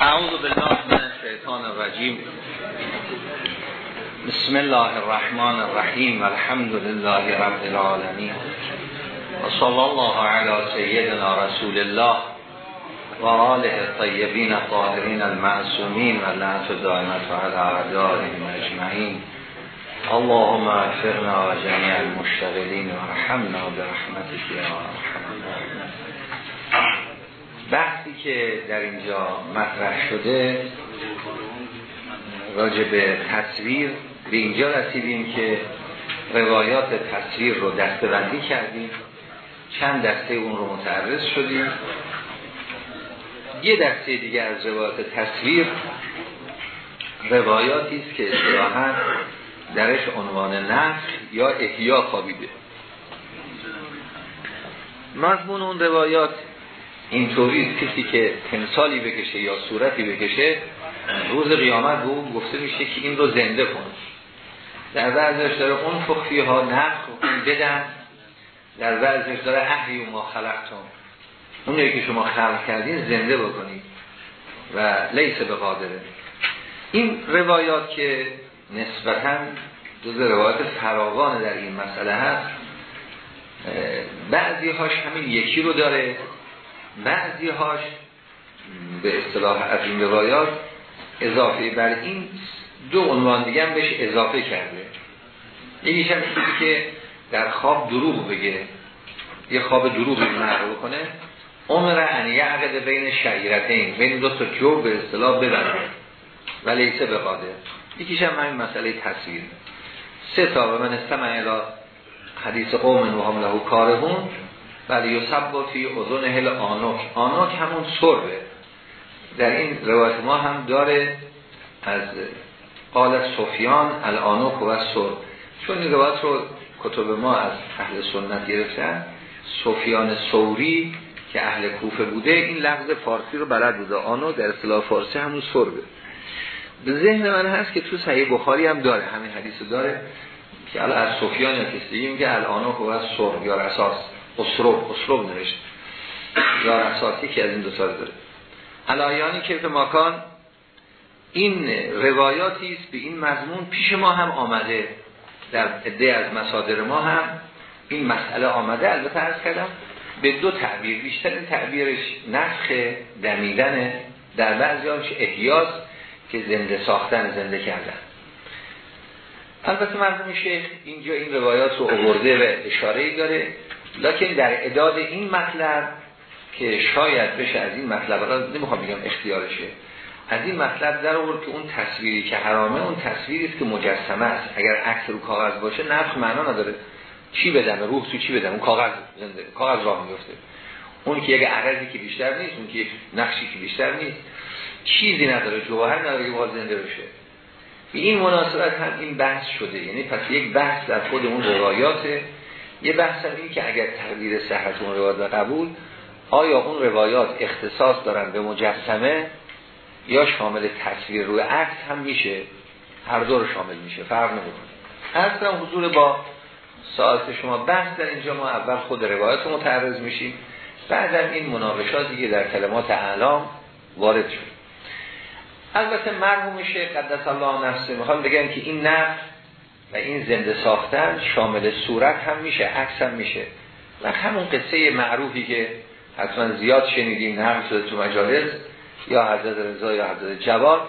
اعوذ بالله من الشیطان الرجیم. بسم الله الرحمن الرحیم. الحمد لله رب العالمین. و صلی الله علی سیدنا رسول الله و آله الطیبین الطاهرین المعصومین و لعنت دائمت علی اجمعین. اللهم اغفرنا و جمیع المشتغلین و برحمتك یا ارحم که در اینجا مطرح شده راجع به تصویر به اینجا رسیدیم که روایات تصویر رو دستبندی کردیم. چند دسته اون رو متعرض شدیم. یه دسته دیگه از روایات تصویر روایاتی است که اصطلاحا درش عنوان نفخ یا احیا خوابیده. مضمون اون روایات اینطوری کسی که تمثالی بکشه یا صورتی بکشه روز قیامت به اون گفته میشه که این رو زنده کن. در بعضش داره اون فخفی ها نفخ بدن در بعضش داره احی و ما خلقتون اون که شما خلق کردین زنده بکنید و لیس به قادره. این روایات که نسبتا جز روایات فراوان در این مسئله هست بعضی هاش همین یکی رو داره. بعضی هاش به اصطلاح از این روایات اضافه بر این دو عنوان دیگه هم بهش اضافه کرده. یکیش هم که در خواب دروغ بگه. یه خواب دروغ نقل بکنه. عمر ان یعقد بین شعیرتین بین دو تا جو به اصطلاح ببره ولی سه به قادر. یکیش هم همین مسئله تصویر. سه تا و من استمع الى حدیث قوم و هم له کارهون. ولی یصب فی اذن هل آنوک. آنوک همون سربه در این روایت ما هم داره از قال سفیان الانوک و سر. چون این روایت رو کتب ما از اهل سنت گرفتن سفیان سوری که اهل کوفه بوده این لفظ فارسی رو بلد بوده. آنو در اصطلاح فارسی همون سربه به ذهن من هست که تو صحیح بخاری هم داره همین حدیث داره که الان از سفیان یا کسی میگه الانوک و سر یا اساس اسروب اسروب نوشت. یا اساسی که از این دو سال داره. علایانی که به مکان این روایاتی است به این مضمون پیش ما هم آمده. در عده از مصادر ما هم این مسئله آمده. البته عرض کردم به دو تعبیر بیشتر تعبیرش نفخ دمیدن در بعضی هاش احیاز که زنده ساختن زنده کردن. البته مرحوم شیخ اینجا این روایات رو آورده و اشاره داره. لکن در اداد این مطلب که شاید بشه از این مطلب را نمی‌خوام بگم اختیارشه. از این مطلب در آورد که اون تصویری که حرامه اون تصویری است که مجسمه است. اگر عکس رو کاغذ باشه نفخ معنا نداره. چی بدم روح تو چی بدم اون کاغذ زنده. کاغذ راه میفته اون که یک عرضی که بیشتر نیست اون که نقشی که بیشتر نیست. چیزی نداره جوهر نداره که زنده بشه. به این مناسبت هم این بحث شده. یعنی پس یک بحث در خود اون روایاته یه بحث این که اگر تقدیر صحت اون روایات قبول آیا اون روایات اختصاص دارن به مجسمه یا شامل تصویر روی عکس هم میشه؟ هر دو رو شامل میشه فرق نمی‌کنه. اصلا حضور با ساعت شما بحث در اینجا ما اول خود روایت رو متعرض میشیم. بعدم این مناقشاتی که در کلمات اعلام وارد شد. البته مرحوم شیخ قدس الله نفسه می‌خوام بگن که این نفس و این زنده ساختن شامل صورت هم میشه عکس هم میشه. و همون قصه معروفی که حتما زیاد شنیدیم نقل شده تو مجالس یا حضرت رضا یا حضرت جواد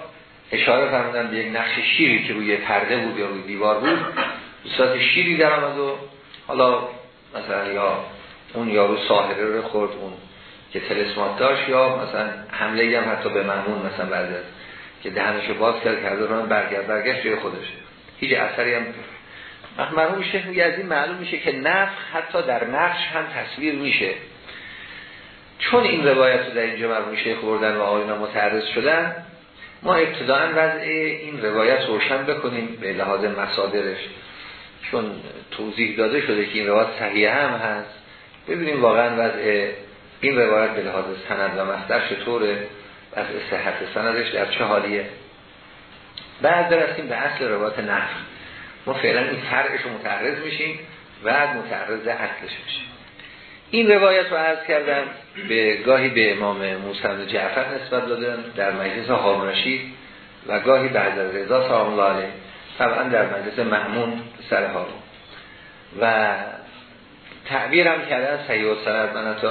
اشاره فرمودن به یک نقش شیری که روی پرده بود یا روی دیوار بود. صورت شیری در آمد و حالا مثلا یا اون یارو ساحره رو خورد اون که تلسمات داشت یا مثلا حمله هم حتی به مهمون مثلا بعد که دهنشو باز کرد کرده رو برگرد برگشت جای خودشه هیچ اثری هم مرحوم شیخ این معلوم میشه که نفخ حتی در نقش هم تصویر میشه. چون این روایت رو در اینجا مرحوم شیخ بردن و آینا متعرض شدن ما ابتداعا وضع این روایت روشن بکنیم به لحاظ مسادرش چون توضیح داده شده که این روایت صحیح هم هست. ببینیم واقعا وضع این روایت به لحاظ سند و مصدر چطوره. از صحت سندش در چه حالیه. بعد برسیم به اصل روایت نفخ ما فعلا این فرقش رو متعرض میشیم بعد متعرض اصلش میشیم. این روایت رو عرض کردم به گاهی به امام موسی جعفر نسبت دادن در مجلس هارون و گاهی بعد از رضا سلام طبعا در مجلس محمون سر هارون و تعبیر هم کردن صحیح و سند. من حتی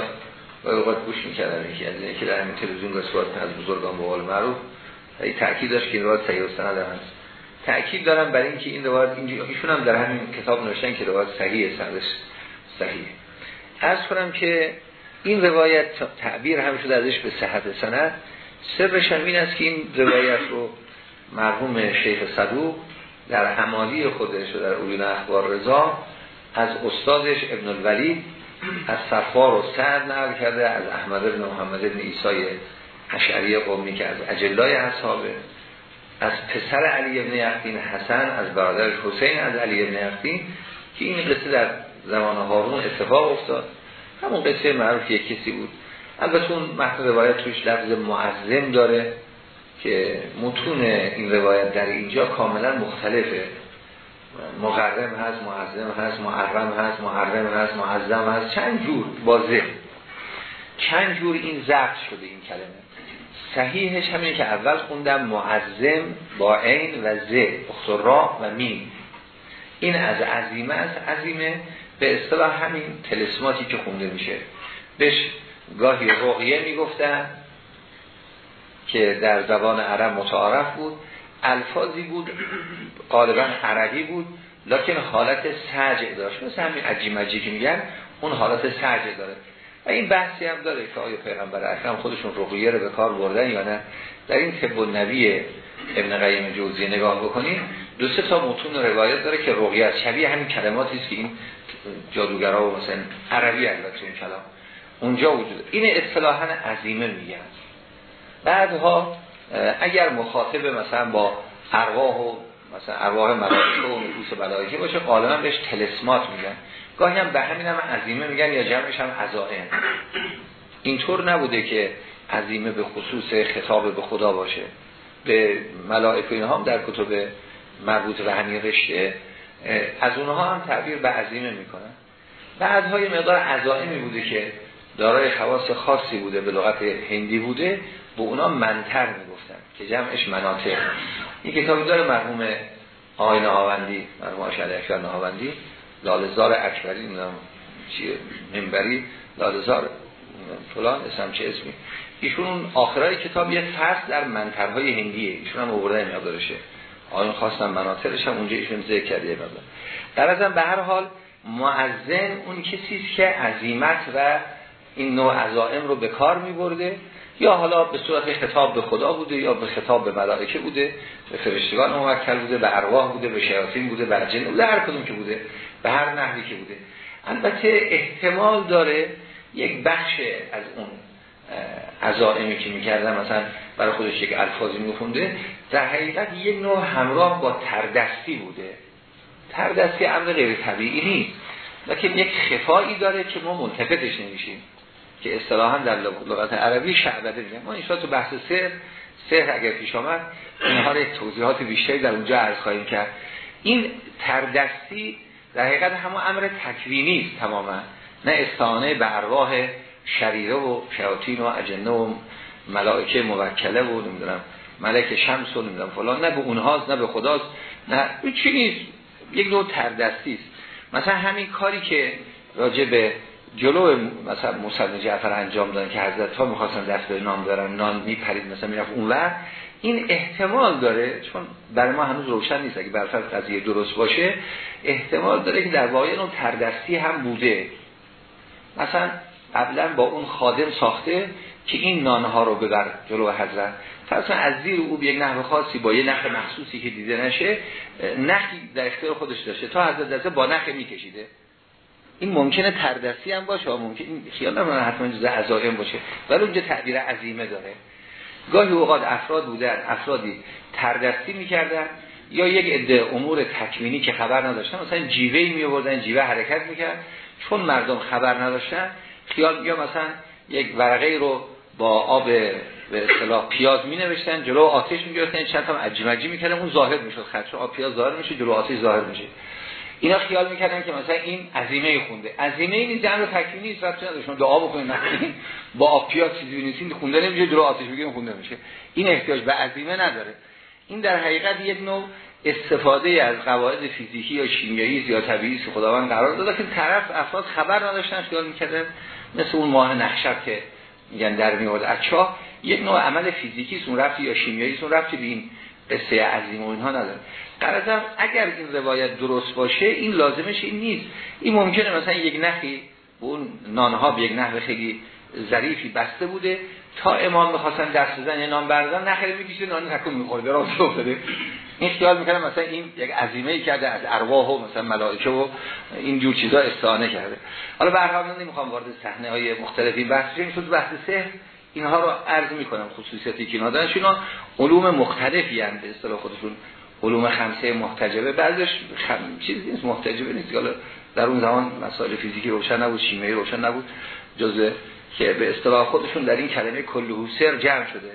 گوش می‌کردم یکی از اینه که در همین تلویزیون رسوات از بزرگان به قول معروف تأکید داشت که این روایت صحیح و سند هست تأکید دارم برای اینکه این روایت اینجا ایشون هم در همین کتاب نوشتن که روایت صحیح سندش صحیح. از کنم که این روایت تعبیر هم شده ازش به صحت سند. سرش هم این است که این روایت رو مرحوم شیخ صدوق در حمالی خودش و در اویون اخبار رضا از استادش ابن الولید از صفار و سعد نقل کرده از احمد بن محمد بن ایسای اشعری قومی که از اجلای اصحابه از پسر علی ابن یقین حسن از برادر حسین از علی ابن یقین که این قصه در زمان هارون اتفاق افتاد. همون قصه معروف یک کسی بود. البته اون متن روایت توش لفظ معظم داره که متون این روایت در اینجا کاملا مختلفه. مقرم هست معظم هست معرم هست معرم هست معظم هست. چند جور بازه چند جور این ضبط شده این کلمه. صحیحش همین که اول خوندم معظم با عین و ز را و مین این از عظیمه است عظیمه. به اصطلاح همین تلسماتی که خونده میشه. بهش گاهی رقیه می‌گفتن که در زبان عرب متعارف بود. الفاظی بود غالبا عربی بود. لکن حالت سجع داشت. مثل همین عجی که میگن اون حالت سجع داره. و این بحثی هم داره که آیا پیغمبر اکرم خودشون رقیه رو به کار بردن یا نه. در این طب نبی ابن قیم جوزی نگاه بکنیم دو سه تا متون روایت داره که رقیه شبیه همین کلماتی است که این جادوگرا و مثلا عربی البته این کلام اونجا وجود این اصطلاحا عظیمه میگن. بعدها اگر مخاطب مثلا با ارواح و مثلا ارواح ملائکه و نفوس ملائکه باشه غالبا بهش تلسمات میگن. گاهی هم به همین هم عظیمه میگن یا جمعش هم عزائم. اینطور نبوده که عظیمه به خصوص خطاب به خدا باشه. به ملائکه اینها هم در کتب مربوط به همین رشته از اونها هم تعبیر به عظیمه می‌کنن. بعدهای مقدار عزائمی بوده که دارای خواص خاصی بوده به لغت هندی بوده به اونا منتر می‌گفتن که جمعش مناطق. این کتابی داره مرحوم آین آوندی مرحوم آشد اکبر لالزار اکبری نمی‌دونم چیه منبری لالزار فلان اسم چه اسمی. ایشون آخرای کتاب یه فصل در منترهای هندیه ایشون هم آورده مقدارشه. آیون خواستم مناطقش هم اونجا ایشون ذکر کرده مقدار. در ازم به هر حال معزن اون کسی که عظیمت و این نوع عزائم رو به کار می برده یا حالا به صورت خطاب به خدا بوده یا به خطاب به ملائکه بوده به فرشتگان موکل بوده به ارواح بوده به شیاطین بوده به جن بوده هر کدوم که بوده. به هر نحوی که بوده. البته احتمال داره یک بخش از اون عزائمی که می‌کردن مثلا برای خودش یک الفاظی میخونده در حقیقت یک نوع همراه با تردستی بوده. تردستی امر غیر طبیعی نیست. لیکن یک خفایی داره که ما منتقدش نمیشیم. که اصطلاحا در لغت عربی شعبده میگن. ما این تو بحث سر سر اگر پیش آمد اینها رو توضیحات بیشتری در اونجا عرض خواهیم کرد. این تردستی در حقیقت همون امر تکوینی است تماما. نه استعانه به ارواح شریره و شیاطین و اجنه و ملائکه موکله و نمی‌دونم ملک شمس و نمی‌دونم فلان. نه به اونهاست نه به خداست نه چی نیست. یک نوع تردستی است. مثلا همین کاری که راجع به جلو مثلا موسی جعفر انجام دادن که حضرت ها می‌خواستن دست به نام دارن نان میپرید مثلا می‌رفت اون وقت این احتمال داره چون برای ما هنوز روشن نیست اگه برفرض قضیه درست باشه احتمال داره که در واقع اون تردستی هم بوده. مثلا قبلا با اون خادم ساخته که این نانها رو ببر جلو حضرت. فرض از زیر او یک نحو خاصی با یه نخ مخصوصی که دیده نشه نخی در اختیار خودش داشته. تا حضرت دسته با نخ میکشیده. این ممکنه تردستی هم باشه ممکن این خیال نمی‌دونم حتما جزء عزائم باشه. ولی اونجا تعبیر عظیمه داره. گاهی اوقات افراد بودن افرادی تردستی می‌کردن یا یک عده امور تکمینی که خبر نداشتن مثلا جیوه می آوردن جیوه حرکت می‌کرد. چون مردم خبر نداشتن خیال یا مثلا یک ورقه رو با آب به اصطلاح پیاز می نوشتن جلو آتش می گرفتن چند تا عجیب عجیب می‌کردن اون ظاهر می‌شد خط آب پیاز ظاهر میشه جلو آتش ظاهر میشه اینا خیال می‌کردن که مثلا این عظیمه خونده. عظیمه این جمع تکوینی نیست رفت نداره شما دعا بکنید. با آپیا چیزی نیستین خونده نمیشه جلو آتش بگیریم خونده میشه. این احتیاج به عظیمه نداره. این در حقیقت یک نوع استفاده از قواعد فیزیکی یا شیمیایی یا طبیعی که خداوند قرار داده که طرف افراد خبر نداشتن خیال می‌کردن. مثل اون ماه نخشب که میگن در میاد اچا یک نوع عمل فیزیکی سون رفتی یا شیمیایی سون رفتی به این قصه عظیم اینها نداره. قرارم اگر این روایت درست باشه این لازمش این نیست. این ممکنه مثلا یک نخی اون نانها به یک نحو خیلی ظریفی بسته بوده تا امام می‌خواستن دست بزن یا نان بردن نخیره می‌کشه نان تکون میخورده راست افتاده. این خیال می‌کنه مثلا این یک عظیمه ای کرده از ارواح و مثلا ملائکه و این جور چیزا استعانه کرده. حالا به هر حال نمی‌خوام وارد صحنه های مختلفی بحث شیم شد بحث سحر اینها رو عرض می‌کنم خصوصیتی که اینا اینا علوم مختلفی هم به اصطلاح خودشون. علوم خمسه محتجبه. بعضش خم... چیزی نیست محتجبه نیست. حالا در اون زمان مسائل فیزیکی روشن نبود شیمیایی روشن نبود. جزء که به اصطلاح خودشون در این کلمه کل سر جمع شده.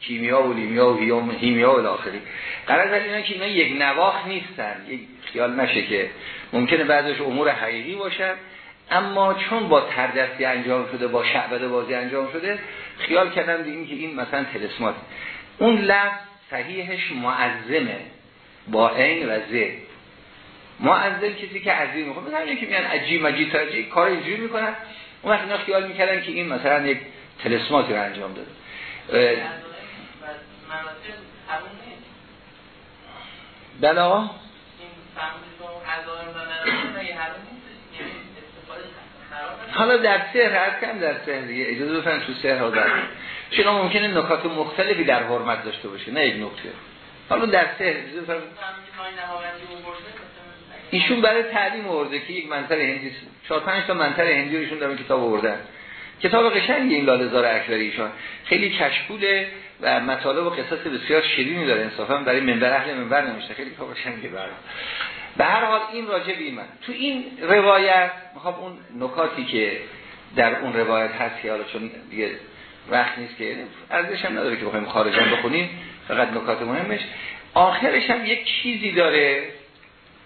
کیمیا و لیمیا و هیمیا و الاخری. قرار در اینا که اینا یک نواخ نیستن. یک خیال نشه که ممکنه بعضش امور حقیقی باشن اما چون با تردستی انجام شده با شعبده بازی انجام شده خیال کردم دیگه که این مثلا تلسمات اون لفظ صحیحش معظمه. با عین و ز. معظم کسی که عظیم می‌خواد مثلا که میگن عجیب مجید تاجی کار اینجوری می‌کنن. اون وقت اینا خیال می‌کردن که این مثلا یک تلسماتی رو انجام داده. بله حالا در سهر هر کم در سهر دیگه. اجازه بفرن تو سهر ها در چون ممکنه نکات مختلفی در حرمت داشته باشه نه یک نکته. حالا در سهر ایشون برای تعلیم آورده که یک منطقه هندی چهار پنج تا منطقه هندی ایشون در کتاب آوردن کتاب قشنگی این لالزار اکبری ایشان خیلی کشکوله و مطالب و قصص بسیار شیرینی داره انصافا. برای منبر اهل منبر نمیشه خیلی کتاب قشنگی برای به هر حال این راجع به من تو این روایت می‌خوام اون نکاتی که در اون روایت هست که حالا چون دیگه وقت نیست که ارزش هم نداره که بخوایم خارجان بخونیم. فقط نکات مهمش. آخرش هم یک چیزی داره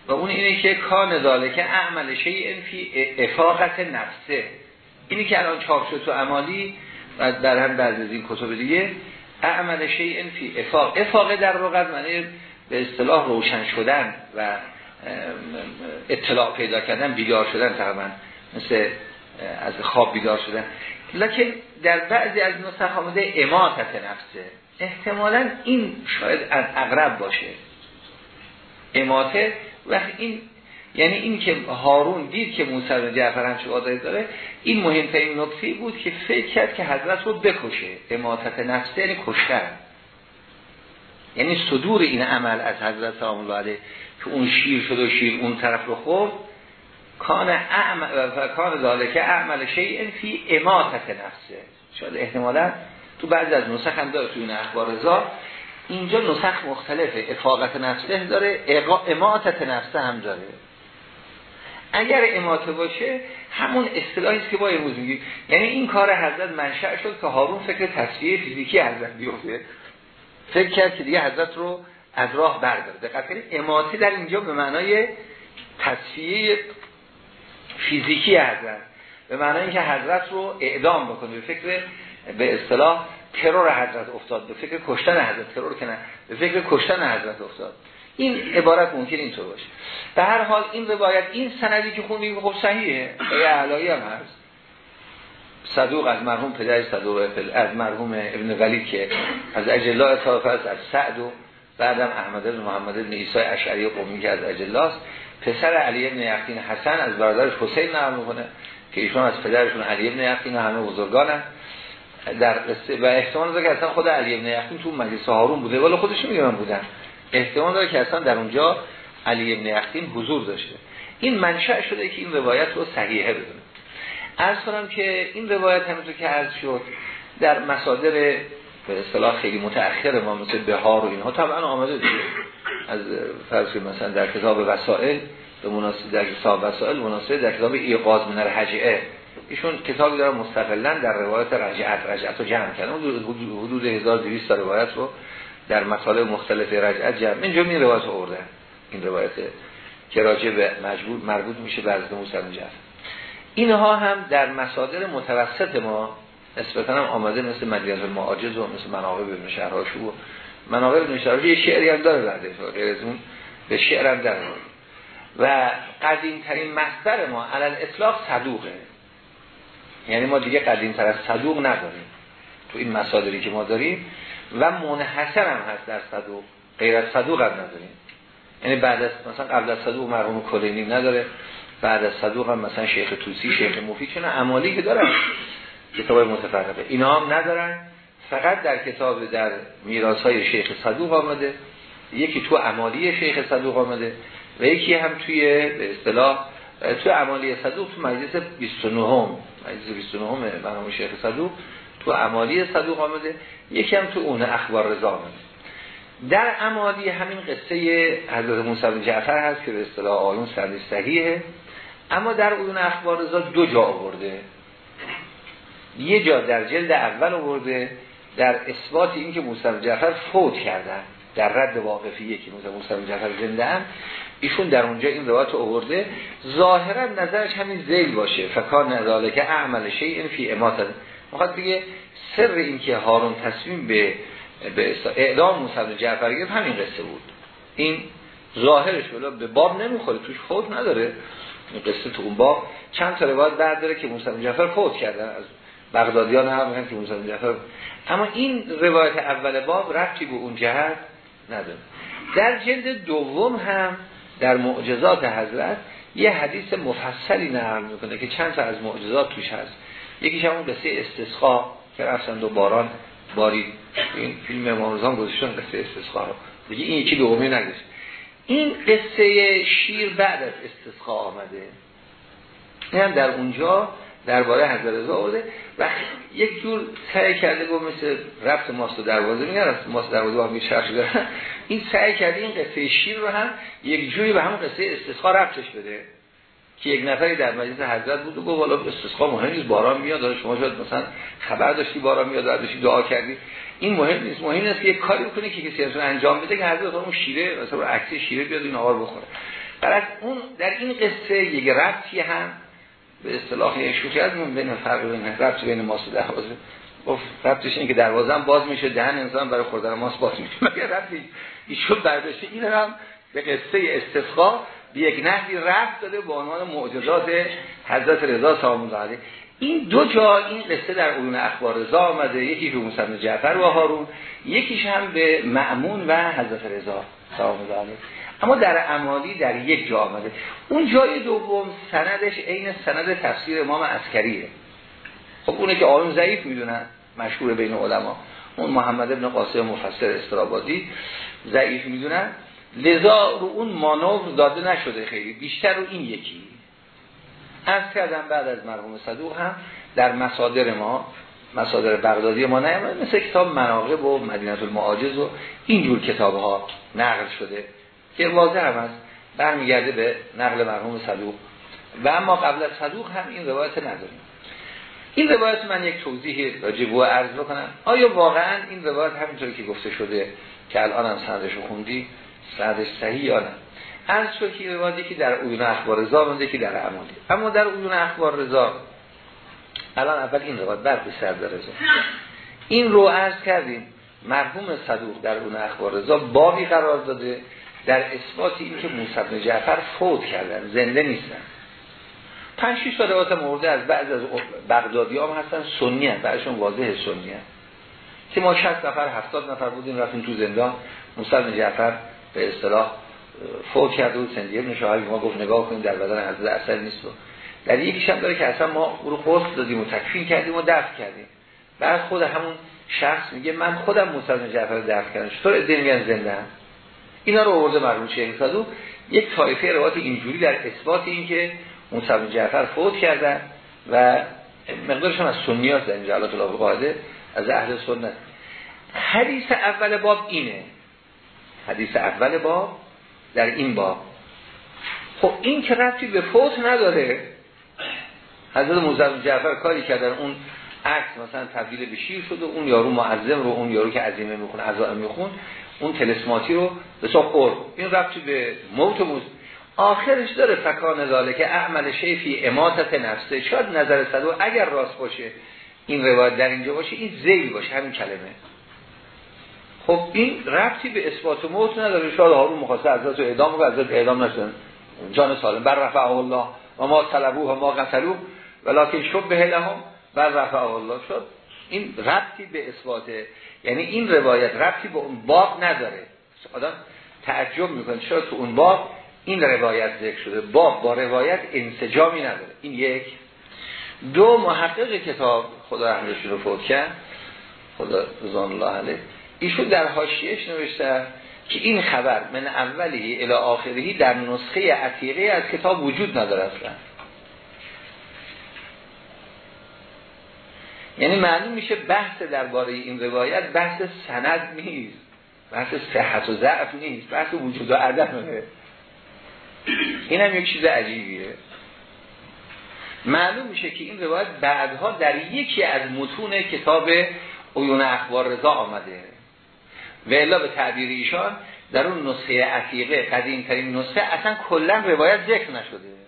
و اون اینه که کان داله که اعمل شیء فی افاقت نفسه. اینی که الان چاپ شد تو عمالی و در هم بعض از این کتب دیگه اعمل شیء فی افاق. افاقه در لغت معنی به اصطلاح روشن شدن و اطلاع پیدا کردن بیدار شدن تقریبا مثل از خواب بیدار شدن. لکن در بعضی از نسخ آمده اماتت نفسه. احتمالا این شاید از اقرب باشه. اماته وقتی این یعنی این که هارون دید که موسی و جعفر هم چه داره این مهمترین نکته بود که فکر کرد که حضرت رو بکشه. اماتت نفسه یعنی کشتن. یعنی صدور این عمل از حضرت سلام الله که اون شیر شد و شیر اون طرف رو خورد. کان اعمل کان ذالک اعمل شیء فی اماتت نفسه. شاید احتمالا تو بعضی از نسخ هم داره تو این اخبار رضا. اینجا نسخ مختلفه. افاقت نفسه داره اماتت نفسه هم داره. اگر اماته باشه همون اصطلاحی که با امروز یعنی این کار حضرت منشأ شد که هارون فکر تصفیه فیزیکی حضرت بیفته. فکر کرد که دیگه حضرت رو از راه برداره. دقت کنید اماته در اینجا به معنای تصفیه فیزیکی حضرت. به معنای اینکه حضرت رو اعدام بکنه. به فکر به اصطلاح ترور حضرت افتاد به فکر کشتن حضرت ترور کنه به فکر کشتن حضرت افتاد. این عبارت ممکن اینطور باشه. به هر حال این روایت این سندی که خوندیم خب صحیحه. ای اعلایی هم هست. صدوق از مرحوم پدر صدوق از مرحوم ابن ولی که از اجلا است از سعد و بعدم احمد بن محمد بن عیسی اشعری قومی که از اجلاست پسر علی بن یقین حسن از برادرش حسین نقل می‌کنه که ایشون از پدرشون علی بن یقین همه بزرگانن. در قصه و احتمال داره که اصلا خود علی بن یقین تو مجلس هارون بوده. ولی خودش میگن بودن احتمال داره که اصلا در اونجا علی بن یقین حضور داشته. این منشأ شده که این روایت رو صحیحه بدونه. عرض کنم که این روایت همونطور که عرض شد در مصادر به اصطلاح خیلی متأخر ما مثل بهار و اینها طبعا آمده دیگه. از فرض مثلا در کتاب وسائل به مناسب در کتاب وسائل مناسب در کتاب ایقاز من الحجعه ایشون کتابی داره مستقلا در روایت رجعت رجعت رو جمع کردن. حدود 1200 روایت رو در مطالب مختلف رجعت جمع. اینجا این روایت آورده این روایت که راجع به مجبور مربوط میشه به حضرت موسی جعفر. اینها هم در مصادر متوسط ما نسبتا هم آمده مثل مدینه المعاجز و مثل مناقب ابن شهراشو و مناقب ابن شهراشو. یه شعری هم داره بعد غیر از اون به شعر هم در و قدیم ترین مصدر ما علل اطلاق صدوقه. یعنی ما دیگه قدیم تر از صدوق نداریم تو این مصادری که ما داریم و منحصر هم هست در صدوق غیر از صدوق هم نداریم. یعنی بعد از مثلا قبل از صدوق مرحوم کلینی نداره بعد از صدوق هم مثلا شیخ توسی شیخ مفید چون امالی که دارن کتاب متفرقه. اینا هم ندارن. فقط در کتاب در میراث های شیخ صدوق آمده. یکی تو امالی شیخ صدوق آمده و یکی هم توی به اصطلاح تو امالی صدوق تو مجلس 29 هم مجلس 29 هم برنامه شیخ صدوق تو امالی صدوق آمده یکی تو اون اخبار رضا آمده. در امالی همین قصه حضرت موسی جعفر هست که به اصطلاح آیون سند صحیحه. اما در اون اخبار رضا دو جا آورده. یه جا در جلد اول آورده در اثبات این که موسی جعفر فوت کردن در رد واقفیه که موسی جعفر زنده هم ایشون در اونجا این روایت آورده ظاهرا نظرش همین زیل باشه. فکر نظاله که اعمل این فی اماتن می‌خواد بگه سر این که هارون تصمیم به به اعلام موسی جعفر گرفت همین قصه بود. این ظاهرش بلا به باب نمی‌خوره توش فوت نداره. قصه تو اون باب. چند تا روایت داره که موسی جعفر فوت کردن. از بغدادیان هم میگن که موسی جعفر. اما این روایت اول باب رفتی به اون جهت نداره. در جلد دوم هم در معجزات حضرت یه حدیث مفصلی نقل می‌کنه که چند تا از معجزات توش هست. یکیش همون قصه استسقا که رفتن دو باران باری این فیلم امام گذاشتن قصه استسقا رو. دیگه این یکی دومی نگذاشت. این قصه شیر بعد از استسقا آمده. این هم در اونجا درباره حضرت رضا آورده و یک جور سعی کرده با مثل رفت ماست و دروازه میگن ماست دروازه هم دارن این سعی کرده این قصه شیر رو هم یک جوری به همون قصه استسقا رفتش بده که یک نفری در مجلس حضرت بود و گفت والا استسقا مهم نیست باران میاد داره شما شاید مثلا خبر داشتی باران میاد داشتی دعا کردی. این مهم نیست مهم است که یک کاری بکنه که کسی ازون انجام بده که حضرت اون شیره مثلا عکس شیره بیاد این آوار بخوره. برای اون در این قصه یک ربطی هم به اصطلاح یک شوخی از من بین فرق بین ربط بین ماست و دروازه. ربطش این که دروازه هم باز میشه دهن انسان برای خوردن ماست باز میشه. مگر ربطی ایشون برداشته؟ این هم به قصه استسقا به یک نحوی رفت داده به عنوان معجزات حضرت رضا سلام علیه. این دو جا این قصه در علوم اخبار رضا آمده. یکی به موسی جعفر و هارون یکیش هم به معمون و حضرت رضا سلام علیه. اما در امالی در یک جا آمده. اون جای دوم سندش عین سند تفسیر امام عسکریه. خب اونه که آن ضعیف می‌دونن مشهور بین علما. اون محمد ابن قاسم مفسر استرابادی ضعیف می‌دونن لذا رو اون مانور داده نشده خیلی. بیشتر رو این یکی. از کردم بعد از مرحوم صدوق هم در مصادر ما مصادر بغدادی ما نه مثل کتاب مناقب و مدینه المعاجز و اینجور کتاب ها نقل شده. که واضح هم هست. برمیگرده به نقل مرحوم صدوق. و اما قبل از صدوق هم این روایت نداریم. این روایت من یک توضیح راجب و عرض بکنم. آیا واقعا این روایت همینطوری که گفته شده که الان هم سندش خوندی سندش صحیح یا نه؟ از شد که روایتی که در اون اخبار رضا مونده که در عمالی اما در اون اخبار رضا الان اول این روایت بعد به سر این رو عرض کردیم. مرحوم صدوق در اون اخبار رضا بابی قرار داده. در اثبات این که موسی جعفر فوت کردن زنده نیستن. پنج شیش روایت مورده از بعض از بغدادی هم هستن سنی هم بعضشون واضح سنی هم. که ما 60 نفر 70 نفر بودیم رفتیم تو زندان. موسی جعفر به اصطلاح فوت کرده بود سندیه ابن ما گفت نگاه کنیم در بدن حضرت اثر نیست. و در یکیش هم داره که اصلا ما او رو قصد دادیم و تکفین کردیم و دفت کردیم. بعد خود همون شخص میگه من خودم موسی جعفر دفت کردم. چطور؟ ادعا میگن زنده هم اینا رو آورده مرحوم شیخ صدوق یک طایفه روایت اینجوری در اثبات این که موسی جعفر فوت کردن و مقدارش هم از سنیات در اینجا الله از اهل سنت. حدیث اول باب اینه. حدیث اول باب در این باب. خب این که رفتی به فوت نداره حضرت موسی جعفر کاری کردن اون عکس مثلا تبدیل به شیر شد و اون یارو معظم رو اون یارو که عظیمه می‌خونه عزائم میخون اون تلسماتی رو به خورد این رفتی به موت موز آخرش داره فکان که اعمل شیفی اماتت نفسه. شاید نظر صدو اگر راست باشه این روایت در اینجا باشه این زیل باشه همین کلمه. خب این ربطی به اثبات موت نداره. شاید هارون مخواسته از اعدام و از اعدام نشدن. جان سالم. بر رفع الله و ما طلبوه و ما قتلوه ولیکن شب به لهم. بر رفع الله. شد این ربطی به اثباته یعنی این روایت ربطی به اون باب نداره. آدم تعجب می‌کنه چرا تو اون باب این روایت ذکر شده؟ باب با روایت انسجامی نداره. این یک. دو محقق کتاب خدا رحمتش رو فوت کرد. خدا رضوان الله علیه. ایشون در حاشیهش نوشته که این خبر من اولی الی آخری در نسخه عتیقه از کتاب وجود نداره اصلا. یعنی معلوم میشه بحث درباره این روایت بحث سند نیست. بحث صحت و ضعف نیست. بحث وجود و عدمه این هم یک چیز عجیبیه. معلوم میشه که این روایت بعدها در یکی از متون کتاب عیون اخبار رضا آمده. و الا به تعبیر ایشان در اون نسخه عتیقه قدیم ترین نسخه اصلا کلا روایت ذکر نشده.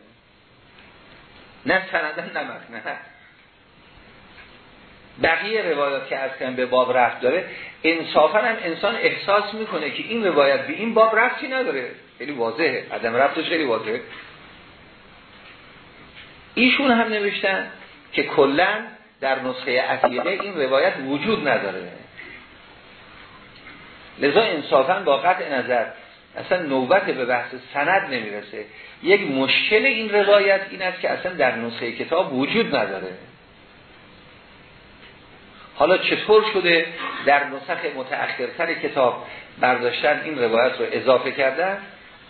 نه سندن نه نه بقیه روایات که از به باب رفت داره انصافا هم انسان احساس می‌کنه که این روایت به این باب رفتی نداره. خیلی واضحه. عدم رفتش خیلی واضحه. ایشون هم نوشتن که کلا در نسخه عتیقه این روایت وجود نداره. لذا انصافا با قطع نظر اصلا نوبت به بحث سند نمی‌رسه. یک مشکل این روایت این است که اصلا در نسخه کتاب وجود نداره. حالا چطور شده در نسخ متأخرتر کتاب برداشتن این روایت رو اضافه کردن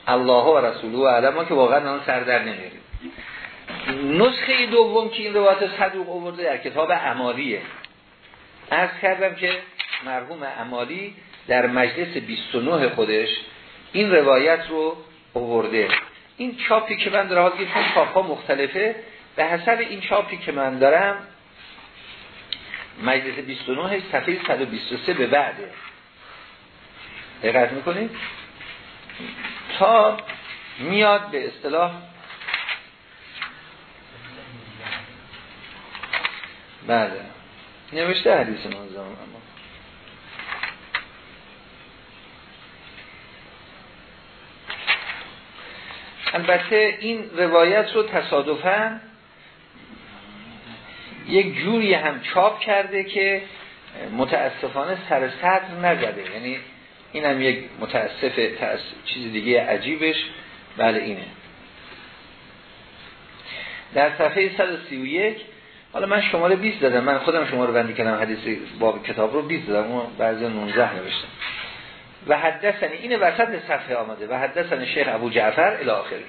الله و رسوله و علما که واقعا آن سر در نمیاریم نسخه دوم که این روایت صدوق آورده در کتاب امالیه. از کردم که مرحوم امالی در مجلس 29 خودش این روایت رو آورده. این چاپی که من دارم چون چاپ ها مختلفه به حسب این چاپی که من دارم مجلس 29 صفحه 123 به بعده. دقت می‌کنید؟ تا میاد به اصطلاح بله. نوشته حدیث منظم اما البته این روایت رو تصادفاً یک جوری هم چاپ کرده که متاسفانه سر صدر نزده. یعنی این هم یک متاسف چیز دیگه عجیبش. بله اینه. در صفحه 131 حالا من شماره 20 دادم. من خودم شما رو بندی کردم حدیث باب کتاب رو 20 دادم. اون بعضی 19 نوشتم و حدثنی این وسط صفحه آمده. و حدثنی شیخ ابو جعفر الاخری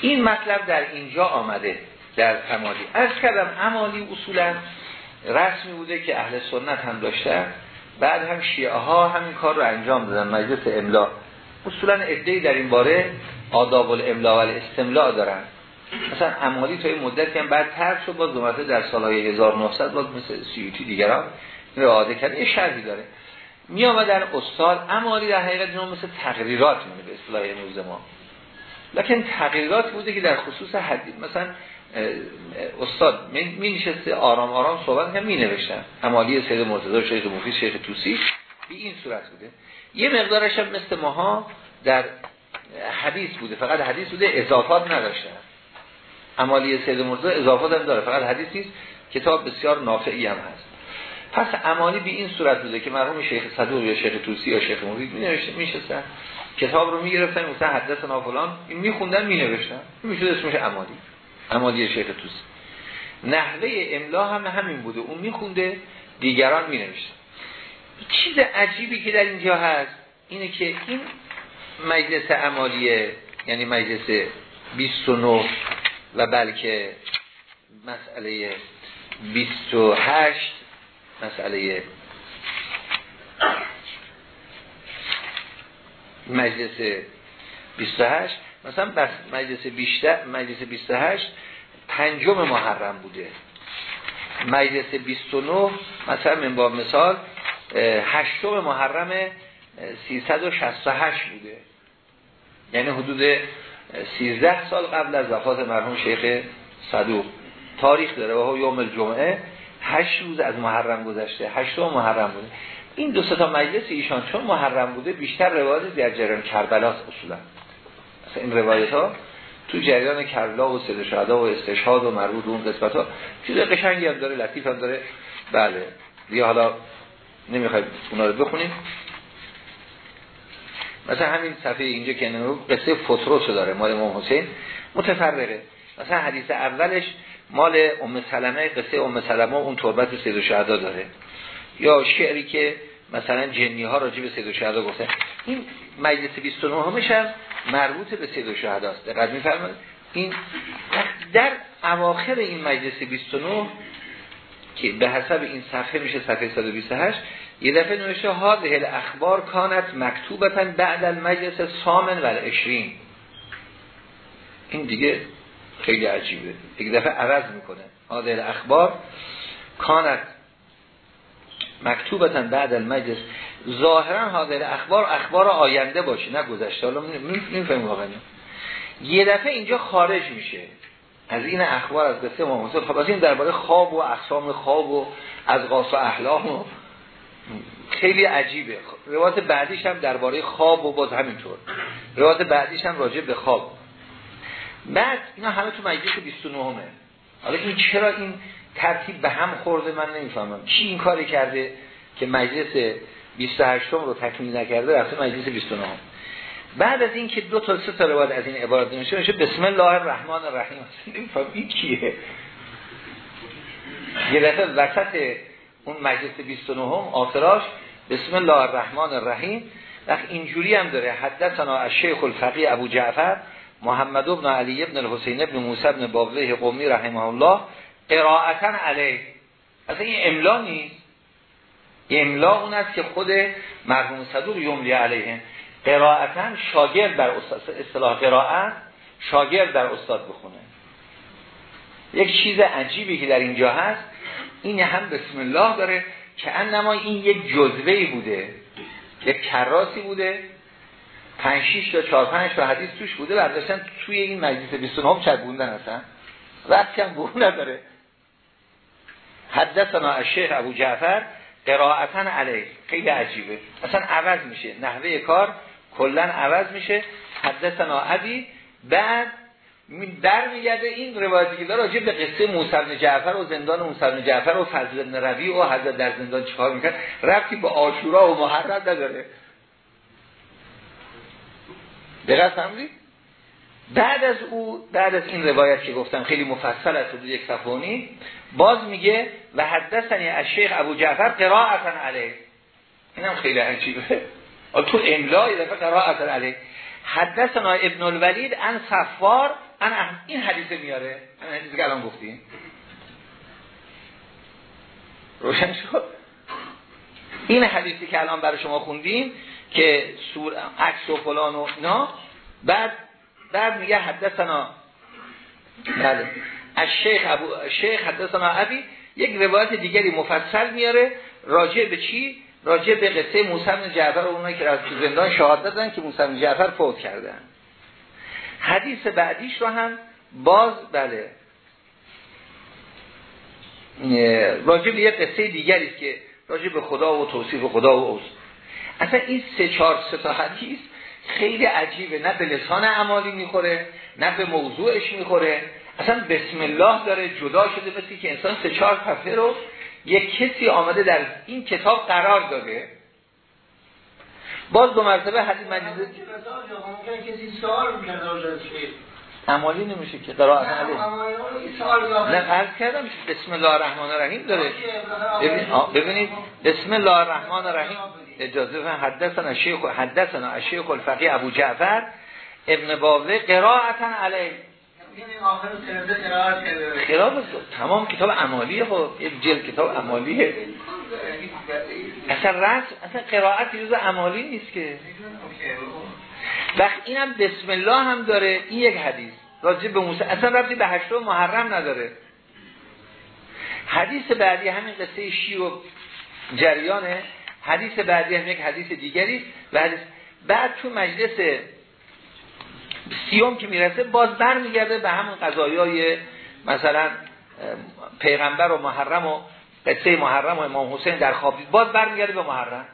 این مطلب در اینجا آمده. در امالی از کردم امالی اصولا رسمی بوده که اهل سنت هم داشتن بعد هم شیعه ها همین کار رو انجام دادن مجلس املا. اصولا ادهی در این باره آداب الاملا و الاستملا دارن. مثلا امالی تا این مدتی هم بعد ترک شد باز دومته در سالهای 1900 باز مثل سیوتی دیگران این کرده. یه شرحی داره. می آمدن استاد امالی در حقیقت اینا مثل تقریرات میده به اصطلاح امروز ما. لکن تغییرات بوده که در خصوص حدیث. مثلا استاد می نشسته آرام آرام صحبت هم می نوشتن امالی سید مرتضی شیخ مفید شیخ توسی به این صورت بوده. یه مقدارش هم مثل ماها در حدیث بوده. فقط حدیث بوده اضافات نداشتن امالی سید مرتضی اضافات هم داره. فقط حدیث نیست. کتاب بسیار نافعی هم هست. پس امالی به این صورت بوده که مرحوم شیخ صدوق یا شیخ توسی یا شیخ مفید می نوشته می کتاب رو می گرفتن مثلا حدث نافلان می خوندن می نوشتن می شد اسمش امالی. امالی شیخ توس نحوه املا هم همین بوده. اون میخونده دیگران مینوشتن. چیز عجیبی که در اینجا هست اینه که این مجلس امالیه یعنی مجلس 29 و بلکه مسئله 28 مسئله مجلس 28 مثلا بس مجلس بیشتر مجلس 28 پنجم محرم بوده. مجلس 29 مثلا من با مثال هشتم محرم 368 بوده. یعنی حدود 13 سال قبل از وفات مرحوم شیخ صدوق. تاریخ داره و یوم الجمعه. 8 روز از محرم گذشته 8 محرم بوده. این دو تا مجلس ایشان چون محرم بوده بیشتر روایت در جریان کربلاست اصولا. این روایت ها تو جریان کربلا و سید شهدا و استشهاد و مربوط اون قسمت ها چیز قشنگی هم داره لطیف هم داره. بله. دیگه حالا نمی‌خواید اونا رو بخونیم. مثلا همین صفحه اینجا که قصه فتروس داره مال امام حسین. متفرقه. مثلا حدیث اولش مال ام سلمه قصه ام سلمه اون تربت سید شهدا داره. یا شعری که مثلا جنی ها راجع به سید شهدا گفته این مجلس 29 همش هم مربوط به سید شهدا است. دقت می‌فرمایید؟ این در اواخر این مجلس 29 که به حسب این صفحه میشه صفحه 128 یه دفعه نوشته هذه الاخبار کانت مکتوبتا بعد المجلس سامن و الاشرین این دیگه خیلی عجیبه. یک دفعه عوض می‌کنه. هذه الاخبار کانت مکتوبتا بعد المجلس ظاهرا هذه الاخبار اخبار آینده باشه نه گذشته. حالا نمی‌فهمیم واقعا. یه دفعه اینجا خارج میشه. از این اخبار از قصه امام حسین خب از این درباره خواب و اقسام خواب و از قاس و احلام و خیلی عجیبه. روایت بعدیش هم درباره خواب و باز همینطور. روایت بعدیش هم راجع به خواب. بعد اینا همه تو مجلس 29 همه حالا این چرا این ترتیب به هم خورده من نمی‌فهمم. کی این کاری کرده که مجلس 28 رو تکمیل نکرده رفته مجلس 29 بعد از این که دو تا سه تا روایت از این عبارت نمیشه میشه بسم الله الرحمن الرحیم. نمیفهم این کیه یه دفعه وسط اون مجلس 29 هم آخراش بسم الله الرحمن الرحیم. وقت اینجوری هم داره. حدثنا از شیخ الفقی ابو جعفر محمد ابن علی ابن الحسین ابن موسی ابن بابوه قومی رحمه الله قرائتا علیه. اصلا این املا نیست. املا اون است که خود مرحوم صدوق یملی علیه. قرائتا شاگرد در استاد اصطلاح قرائت شاگرد در استاد بخونه. یک چیز عجیبی که در اینجا هست این هم بسم الله داره که انما این یک جزوهی بوده. یک کراسی بوده. پنج شیش تا چهار پنج تا حدیث توش بوده. برداشتن توی این مجلس 29 چربوندن هستن وقت کم بور نداره. حدثنا از شیخ ابو جعفر قراعتا علیه. خیلی عجیبه. اصلا عوض میشه. نحوه کار کلا عوض میشه. حدثنا ابی. بعد در میگرده این روایتی که داره به قصه موسی جعفر و زندان موسی جعفر و فضل بن و حضرت در زندان چیکار می‌کرد؟ رفتی به آشورا و محرم نداره. دقیق فهمیدید بعد از او بعد از این روایت که گفتم خیلی مفصل است حدود یک صفحه باز میگه و حدثنی از شیخ ابو جعفر قرائتا علیه. اینم خیلی عجیبه. تو املا یه دفعه علیه. حدثنا ابن الولید ان صفار ان این حدیث میاره. این حدیث که الان گفتیم. روشن شد؟ این حدیثی که الان برای شما خوندیم که سور عکس و فلان و اینا. بعد بعد میگه حدثنا. بله. از شیخ ابو شیخ حدثنا ابی یک روایت دیگری مفصل میاره. راجع به چی؟ راجع به قصه موسی بن جعفر و اونایی که از زندان شهادت دادن که موسی بن جعفر فوت کردن. حدیث بعدیش رو هم باز بله. راجع به یک قصه دیگری که راجع به خدا و توصیف خدا و اوز اصلا این سه چهار سه تا حدیث خیلی عجیبه. نه به لسان عمالی می‌خوره نه به موضوعش می‌خوره. اصلا بسم الله داره جدا شده مثل که انسان سه چهار صفحه رو یک کسی آمده در این کتاب قرار داده. باز دو مرتبه حدیث مجیزه عمالی نمیشه که قرائت علیه نه قرض کردم بسم الله الرحمن الرحیم داره. ببینید بسم الله الرحمن الرحیم. اجازه حدثنا شیخ حدثنا شیخ الفقی ابو جعفر ابن باوله قرائتا علیه. خلاف تمام کتاب عمالیه خب یک جلد کتاب عمالیه. اصلا رس اصلا قرائت جز عمالی نیست که. وقت اینم بسم الله هم داره. این یک حدیث. راجع به موسی اصلا رفتی به هشتم محرم نداره. حدیث بعدی همین قصه شی و جریانه. حدیث بعدی هم یک حدیث دیگری. و بعد تو مجلس سیوم که می‌رسه باز برمیگرده به همون قضایای مثلا پیغمبر و محرم و قصه محرم و امام حسین در خواب باز برمیگرده به محرم.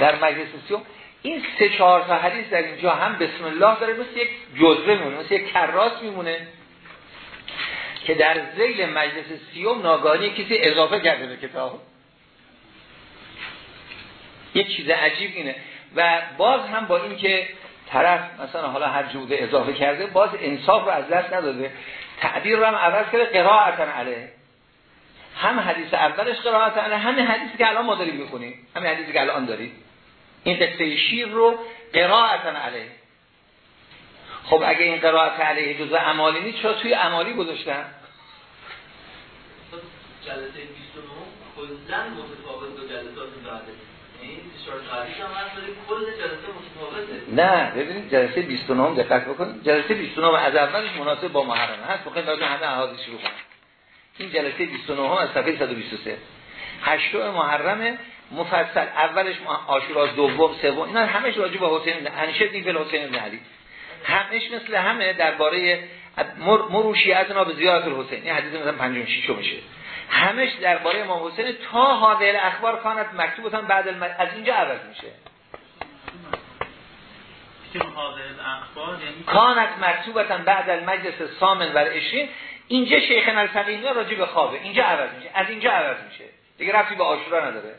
در مجلس سیوم. این سه چهار تا حدیث در اینجا هم بسم الله داره مثل یک جزوه میمونه مثل یک کراس میمونه که در زیل مجلس سیوم ناگانی کسی اضافه کرده به کتاب. یک چیز عجیب اینه. و باز هم با اینکه طرف مثلا حالا هر جوده اضافه کرده باز انصاف رو از دست نداده. تعبیر رو هم عوض کرده قرائتا علیه. هم حدیث اولش قرائت علیه همین حدیثی که الان ما داریم می‌خونیم. همین حدیثی که الان داریم. این قصه شیر رو قرائتا علیه. خب اگه این قرائت علیه جزء عمالی نیست چرا توی عمالی گذاشتن؟ جلسه 29 کلا متفاوت با جلسات بعده. نه ببینید جلسه 29 دقت بکنید. جلسه 29 از اولش مناسب با محرمه. هست بخواید لازم همه احادیث شروع کنید این جلسه 29 از صفحه 123 هشتم محرمه مفصل اولش عاشورا دوم سوم اینا همش راجع به حسین انشد این حسین بن علی. همش مثل همه درباره مروشیتنا به زیارت الحسین. این حدیث مثلا 56 میشه. همش درباره امام حسین تا حاضر اخبار کانت مکتوبتان بعد المد... از اینجا عوض میشه. یعنی کانت مکتوبتان بعد المجلس سامن و اشین. اینجا شیخ نلسقیمی راجع به خوابه. اینجا عوض میشه. از اینجا عوض میشه. دیگه رفتی به آشورا نداره.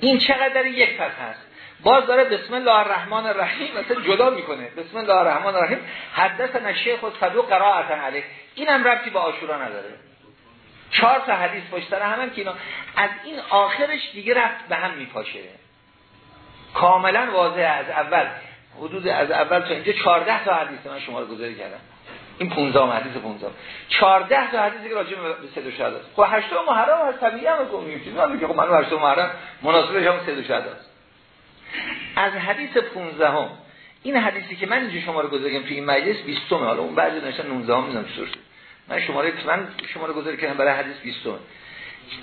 این چقدر یک پس هست. باز داره بسم الله الرحمن الرحیم مثلا جدا می‌کنه. بسم الله الرحمن الرحیم. حدثنا شیخ و صدوق قرائتا علیه. اینم رفتی به آشورا نداره. چهار تا حدیث پشت سر هم که اینا از این آخرش دیگه رفت به هم میپاشه. کاملا واضح از اول. حدود از اول تا اینجا 14 تا حدیث من شما رو گذاری کردم. این 15 حدیث 15 14 تا حدیثی که راجع به سه دو شهادت است خب هشتم محرم از طبیعی هم کنیم چیزی که خب من هشتم محرم مناسبش هم سه دو شهادت است از حدیث 15 هم این حدیثی که من اینجا شما رو گذاشتم تو این مجلس 20 حالا اون بعضی نوشتن 19 هم می‌ذارم چطور من شماره من شماره گذاری کردم برای حدیث 20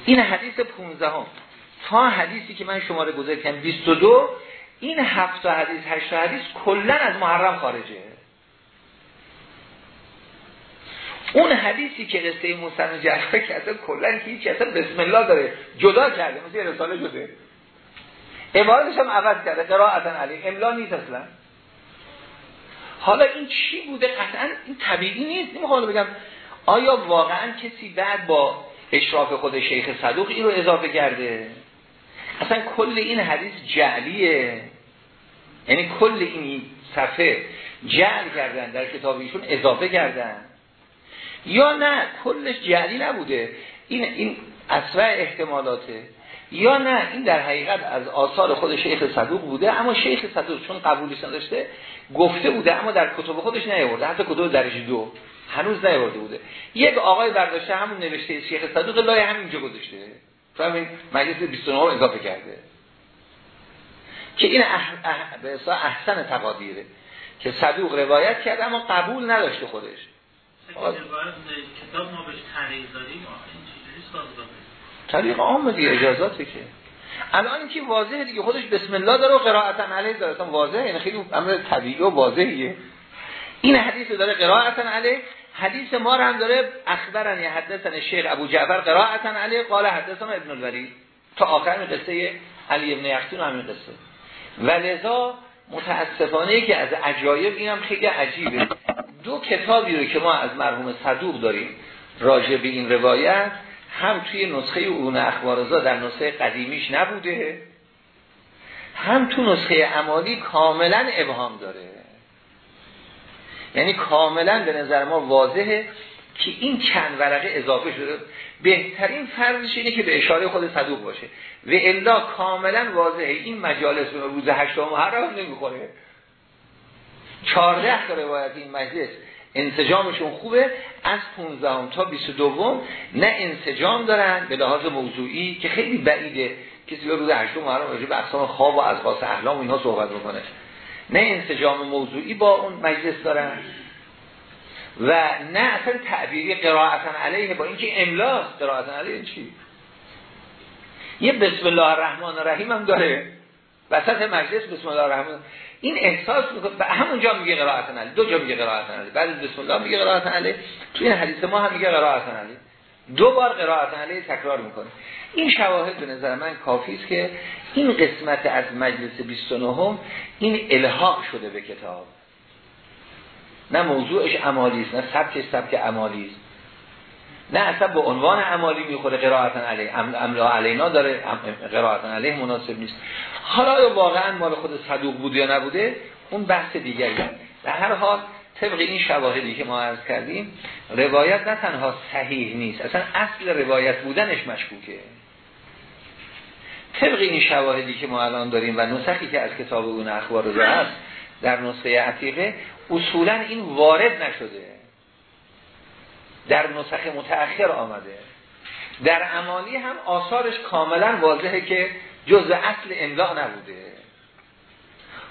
این حدیث 15 هم تا حدیثی که من شماره گذاری کردم 22 این هفت حدیث هشت حدیث کلا از محرم خارجه. اون حدیثی که قصه موسی جعفر که اصلا کلا هیچ اصلا بسم الله داره. جدا کرده مثل رساله شده عبارتش هم عوض کرده قرائتا علی. املا نیست اصلا. حالا این چی بوده؟ قطعا این طبیعی نیست. نمی‌خوام بگم آیا واقعا کسی بعد با اشراف خود شیخ صدوق این رو اضافه کرده؟ اصلا کل این حدیث جعلیه. یعنی کل این صفحه جعل کردن در کتاب ایشون اضافه کردن. یا نه کلش جعلی نبوده. این این اصلا احتمالاته. یا نه این در حقیقت از آثار خود شیخ صدوق بوده اما شیخ صدوق چون قبولش نداشته گفته بوده اما در کتب خودش نیاورده. حتی کتب درجه دو هنوز نیورده بوده. یک آقای برداشته همون نوشته شیخ صدوق لای همینجا گذاشته. فهمین مجلس 29 رو اضافه کرده. که این اح... اح... احسن تقادیره. که صدوق روایت کرده اما قبول نداشته خودش. کتاب ما بهش طریق داریم طریق عام دیگه اجازاته که. الان که واضحه دیگه خودش بسم الله داره و قرائتا علیه داره. اصلا واضحه یعنی خیلی امر طبیعی و واضحیه. این حدیث داره قرائتا علیه. حدیث ما رو هم داره اخبرن یا حدثن شیخ ابو جعفر قرائتا علیه قال حدثنا ابن الولید. تا آخر قصه علی ابن یختون همین قصه. ولذا متاسفانه که از عجایب اینم خیلی عجیبه. دو کتابی رو که ما از مرحوم صدوق داریم راجع به این روایت هم توی نسخه اون اخبارزا در نسخه قدیمیش نبوده هم تو نسخه عمالی کاملا ابهام داره. یعنی کاملا به نظر ما واضحه که این چند ورقه اضافه شده. بهترین فرضش اینه که به اشاره خود صدوق باشه. و الا کاملا واضحه. این مجالس روز هشتم محرم نمی‌خوره. 14 تا روایت این مجلس. انسجامشون خوبه. از 15 تا 22 نه انسجام دارن به لحاظ موضوعی که خیلی بعیده. کسی به روز هشتم محرم راجع به اقسام خواب و از احلام اینها صحبت می‌کنه نه انسجام موضوعی با اون مجلس دارن و نه اصلا تعبیری قرائتا علیه. با اینکه املاس قرائتا علیه چی؟ یه بسم الله الرحمن الرحیم هم داره. وسط مجلس بسم الله الرحمن این احساس می‌کنه. به همونجا میگه قرائت علی دو جا میگه قرائت علی. بعد بسم الله میگه قرائت علی. تو این حدیث ما هم میگه قرائت علی. دو بار قرائت علی تکرار می‌کنه. این شواهد به نظر من کافی است که این قسمت از مجلس 29 این الحاق شده به کتاب. نه موضوعش عمالی است نه سبکش سبک عمالی است. نه اصلا به عنوان عمالی می‌خوره قرائت علیه املا علینا داره قرائت علیه مناسب نیست. حالا واقعا مال خود صدوق بود یا نبوده؟ اون بحث دیگری در هر حال طبق این شواهدی که ما عرض کردیم روایت نه تنها صحیح نیست اصلا اصل روایت بودنش مشکوکه. طبق این شواهدی که ما الان داریم و نسخی که از کتاب اون اخبار رو در نسخه عتیقه اصولا این وارد نشده. در نسخه متأخر آمده. در امانی هم آثارش کاملا واضحه که جز اصل امضا نبوده.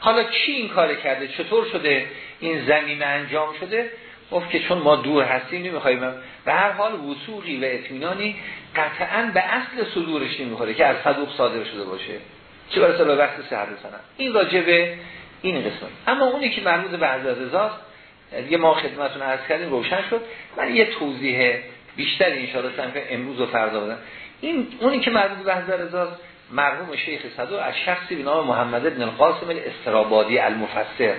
حالا کی این کار کرده؟ چطور شده این زمین انجام شده؟ گفت که چون ما دور هستیم نمی‌خوایم. به هر حال وسوقی و اطمینانی قطعا به اصل صدورش نمی‌خوره که از صدوق صادر شده باشه. چه برسه به وقت سهر سنم این راجبه این قسمت. اما اونی که مربوط به حضرت رضا دیگه ما خدمتون عرض کردیم روشن شد. من یه توضیح بیشتر ان شاء امروز و فردا بدم. این اونی که مربوط به حضرت رضا مرحوم شیخ صدوق از شخصی به نام محمد بن القاسم الاسترابادی المفسر.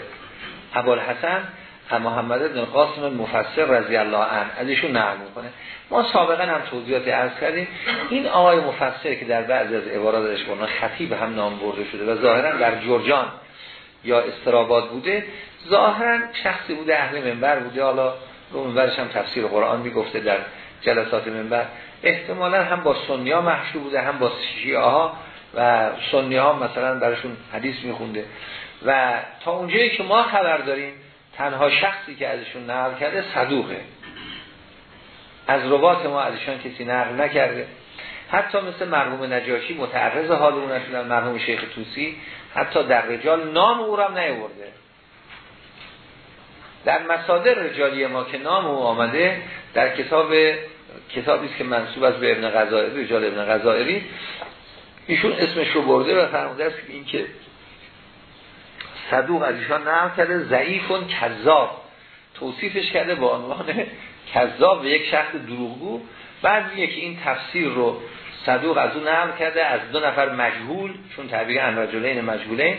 ابوالحسن محمد بن القاسم المفسر رضی الله عنه. از نقل می‌کنه. ما سابقا هم توضیحات عرض کردیم. این آقای مفسر که در بعضی از عباراتش کنه خطیب هم نام برده شده و ظاهرا در جرجان یا استراباد بوده ظاهرا شخصی بوده اهل منبر بوده. حالا رو منبرش هم تفسیر قرآن می‌گفته در جلسات منبر. احتمالا هم با سنی ها بوده هم با شیعه ها و سنی ها مثلا برشون حدیث میخونده. و تا اونجایی که ما خبر داریم تنها شخصی که ازشون نقل کرده صدوقه. از روات ما ازشان کسی نقل نکرده. حتی مثل مرحوم نجاشی متعرض حال اون شدن مرحوم شیخ توسی حتی در رجال نام او را نیورده در مصادر رجالی ما که نام او آمده در کتاب کتابی است که منصوب است به ابن غزائری رجال ابن غزائری. ایشون اسمش رو برده و فرموده است که این که صدوق از ایشان نقل کرده ضعیف و کذاب. توصیفش کرده با عنوان کذاب و یک شخص دروغگو. بعد میگه که این تفسیر رو صدوق از اون نقل کرده از دو نفر مجهول چون تعبیر ان رجلین مجهولین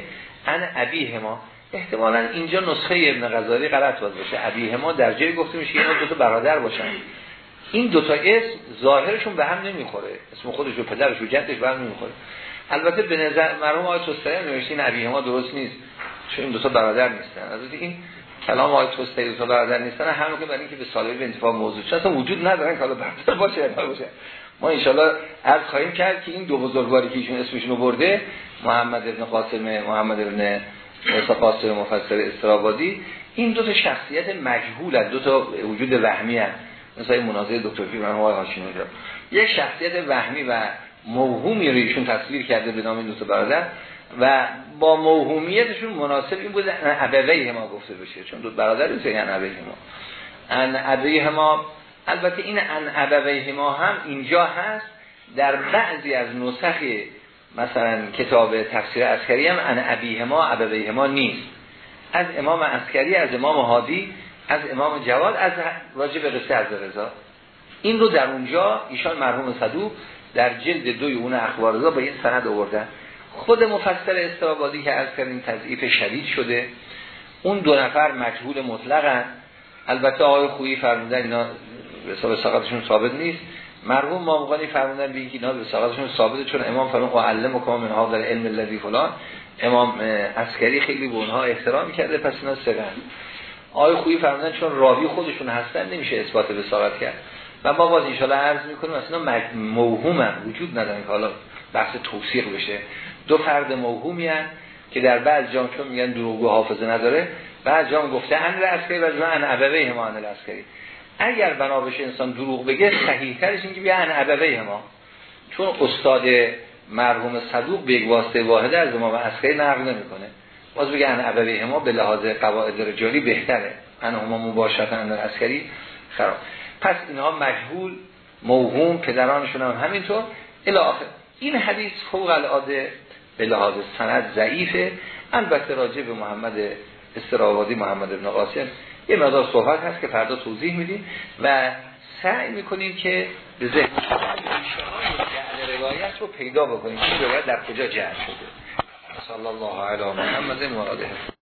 ان ابیه ما احتمالا اینجا نسخه ابن غزالی غلط باز باشه. ابیه ما در جای گفته میشه اینا دو تا برادر باشن. این دو تا اسم ظاهرشون به هم نمی‌خوره. اسم خودش و پدرش و جدش به هم نمی‌خوره. البته به نظر مرحوم آقای توستری نوشته این ابیه درست نیست چون این دو تا برادر نیستن. از این کلام آقای توستری دو تا برادر نیستن. همون که برای اینکه به سالب انتفاع موضوع شده وجود ندارن که حالا برادر باشه باشه ما انشالله عرض خواهیم کرد که این دو بزرگواری که ایشون اسمشون رو برده محمد ابن قاسم محمد ابن قاسم مفسر استرابادی این دو تا شخصیت مجهول دو تا وجود وهمی هست مثل مناظر دکتر فی من آقای هاشمی یک شخصیت وهمی و موهومی رو ایشون تصویر کرده به نام این دو تا برادر و با موهومیتشون مناسب این بود ان ما گفته بشه چون دو برادر ان ابویه ما. ان ابویه ما البته این ان ابویه ما هم اینجا هست. در بعضی از نسخ مثلا کتاب تفسیر عسکری هم ان ابیه ما ابویه ما نیست. از امام عسکری از امام هادی از امام جواد از راجع به قصه از رضا این رو در اونجا ایشان مرحوم صدوق در جلد دوی اون اخبار رضا با این سند آوردن. خود مفسر استرابادی که از کردیم تضعیف شدید شده. اون دو نفر مجهول مطلقن. البته آقای خویی فرمودن اینا به حساب ساقتشون ثابت نیست. مرحوم مامغانی فرمودن به اینکه اینا به ساقتشون ثابته چون امام فرمود علم و من ها در علم الذی فلان. امام عسکری خیلی به اونها احترام کرده پس اینا سرن آقای خویی فرمودن چون راوی خودشون هستن نمیشه اثبات به ساقت کرد. و ما باز ان عرض می‌کنیم اصلا موهومن وجود ندارن که حالا بحث توصیق بشه. دو فرد موهومی که در بعض جام چون میگن دروغگو حافظه نداره. بعض جام گفته ان عسکری و جا ان ابوه ما ان عسکری اگر بنا بشه انسان دروغ بگه صحیح ترش این که بیا ان ما. چون استاد مرحوم صدوق به یک واسطه واحده از امام عسکری نقل نمی‌کنه. باز بگه ان ابوه ما به لحاظ قواعد رجالی بهتره. ان هما مباشرتا ان عسکری خراب. پس اینها مجهول موهوم پدرانشون هم همینطور. الی این حدیث فوق العاده به لحاظ سند ضعیفه. البته راجع به محمد استراوادی محمد ابن قاسم یه مقدار صحبت هست که فردا توضیح میدیم و سعی می‌کنیم که به ذهن روایت رو پیدا بکنیم این روایت در کجا جعل شده. صلی الله علی محمد و